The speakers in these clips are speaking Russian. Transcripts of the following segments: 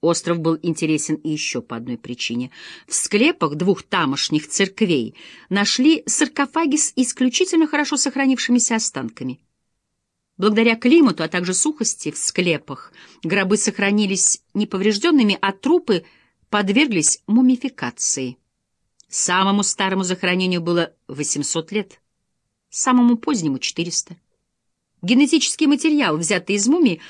Остров был интересен и еще по одной причине. В склепах двух тамошних церквей нашли саркофаги с исключительно хорошо сохранившимися останками. Благодаря климату, а также сухости в склепах гробы сохранились неповрежденными, а трупы подверглись мумификации. Самому старому захоронению было 800 лет, самому позднему — 400. Генетический материал, взятый из мумии,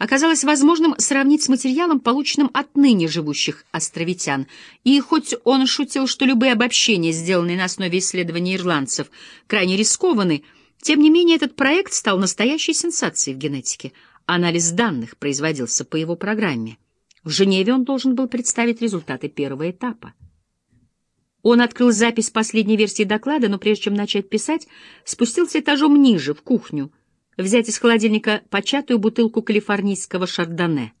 оказалось возможным сравнить с материалом, полученным от ныне живущих островитян. И хоть он шутил, что любые обобщения, сделанные на основе исследований ирландцев, крайне рискованы, тем не менее этот проект стал настоящей сенсацией в генетике. Анализ данных производился по его программе. В Женеве он должен был представить результаты первого этапа. Он открыл запись последней версии доклада, но прежде чем начать писать, спустился этажом ниже, в кухню, взять из холодильника початую бутылку калифорнийского шардоне.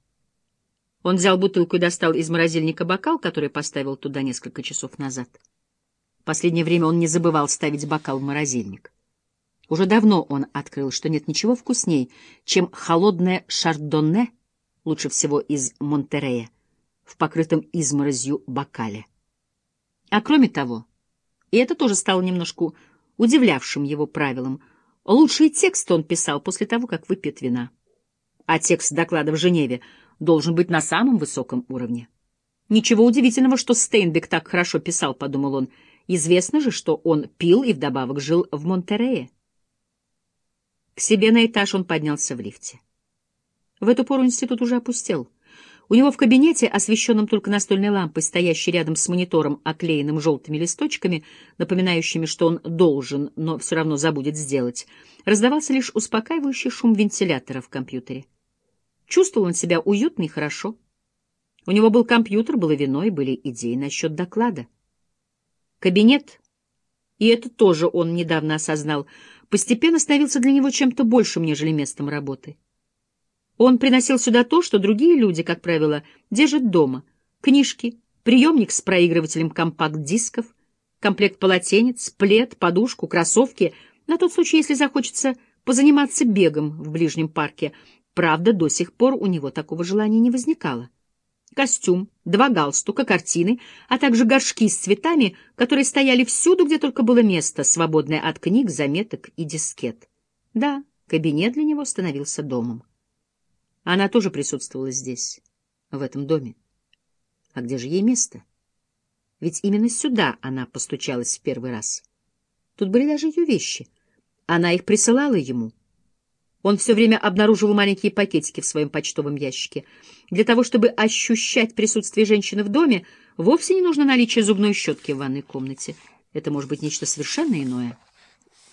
Он взял бутылку и достал из морозильника бокал, который поставил туда несколько часов назад. В последнее время он не забывал ставить бокал в морозильник. Уже давно он открыл, что нет ничего вкусней, чем холодное шардоне, лучше всего из Монтерея, в покрытом изморозью бокале. А кроме того, и это тоже стало немножко удивлявшим его правилом, Лучший текст он писал после того, как выпьет вина. А текст доклада в Женеве должен быть на самом высоком уровне. Ничего удивительного, что Стейнбек так хорошо писал, — подумал он. Известно же, что он пил и вдобавок жил в Монтерее. К себе на этаж он поднялся в лифте. В эту пору институт уже опустел — у него в кабинете, освещенном только настольной лампой, стоящей рядом с монитором, оклеенным желтыми листочками, напоминающими, что он должен, но все равно забудет сделать, раздавался лишь успокаивающий шум вентилятора в компьютере. Чувствовал он себя уютно и хорошо. У него был компьютер, было вино и были идеи насчет доклада. Кабинет, и это тоже он недавно осознал, постепенно становился для него чем-то большим, нежели местом работы. Он приносил сюда то, что другие люди, как правило, держат дома. Книжки, приемник с проигрывателем компакт-дисков, комплект полотенец, плед, подушку, кроссовки, на тот случай, если захочется позаниматься бегом в ближнем парке. Правда, до сих пор у него такого желания не возникало. Костюм, два галстука, картины, а также горшки с цветами, которые стояли всюду, где только было место, свободное от книг, заметок и дискет. Да, кабинет для него становился домом. Она тоже присутствовала здесь, в этом доме. А где же ей место? Ведь именно сюда она постучалась в первый раз. Тут были даже ее вещи. Она их присылала ему. Он все время обнаруживал маленькие пакетики в своем почтовом ящике. Для того, чтобы ощущать присутствие женщины в доме, вовсе не нужно наличие зубной щетки в ванной комнате. Это может быть нечто совершенно иное.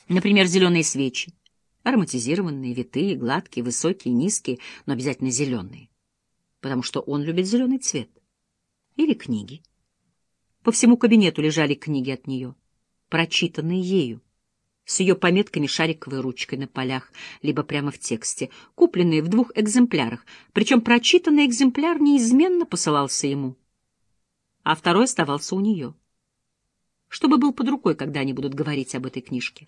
Например, зеленые свечи ароматизированные, витые, гладкие, высокие, низкие, но обязательно зеленые, потому что он любит зеленый цвет. Или книги. По всему кабинету лежали книги от нее, прочитанные ею, с ее пометками шариковой ручкой на полях, либо прямо в тексте, купленные в двух экземплярах, причем прочитанный экземпляр неизменно посылался ему, а второй оставался у нее чтобы был под рукой, когда они будут говорить об этой книжке.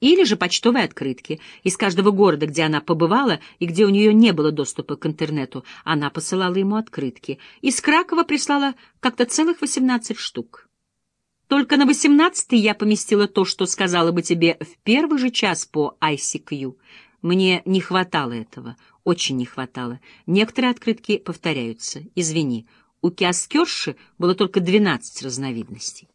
Или же почтовые открытки. Из каждого города, где она побывала и где у нее не было доступа к интернету, она посылала ему открытки. Из Кракова прислала как-то целых восемнадцать штук. Только на восемнадцатый я поместила то, что сказала бы тебе в первый же час по ICQ. Мне не хватало этого, очень не хватало. Некоторые открытки повторяются. Извини, у киоскерши было только двенадцать разновидностей.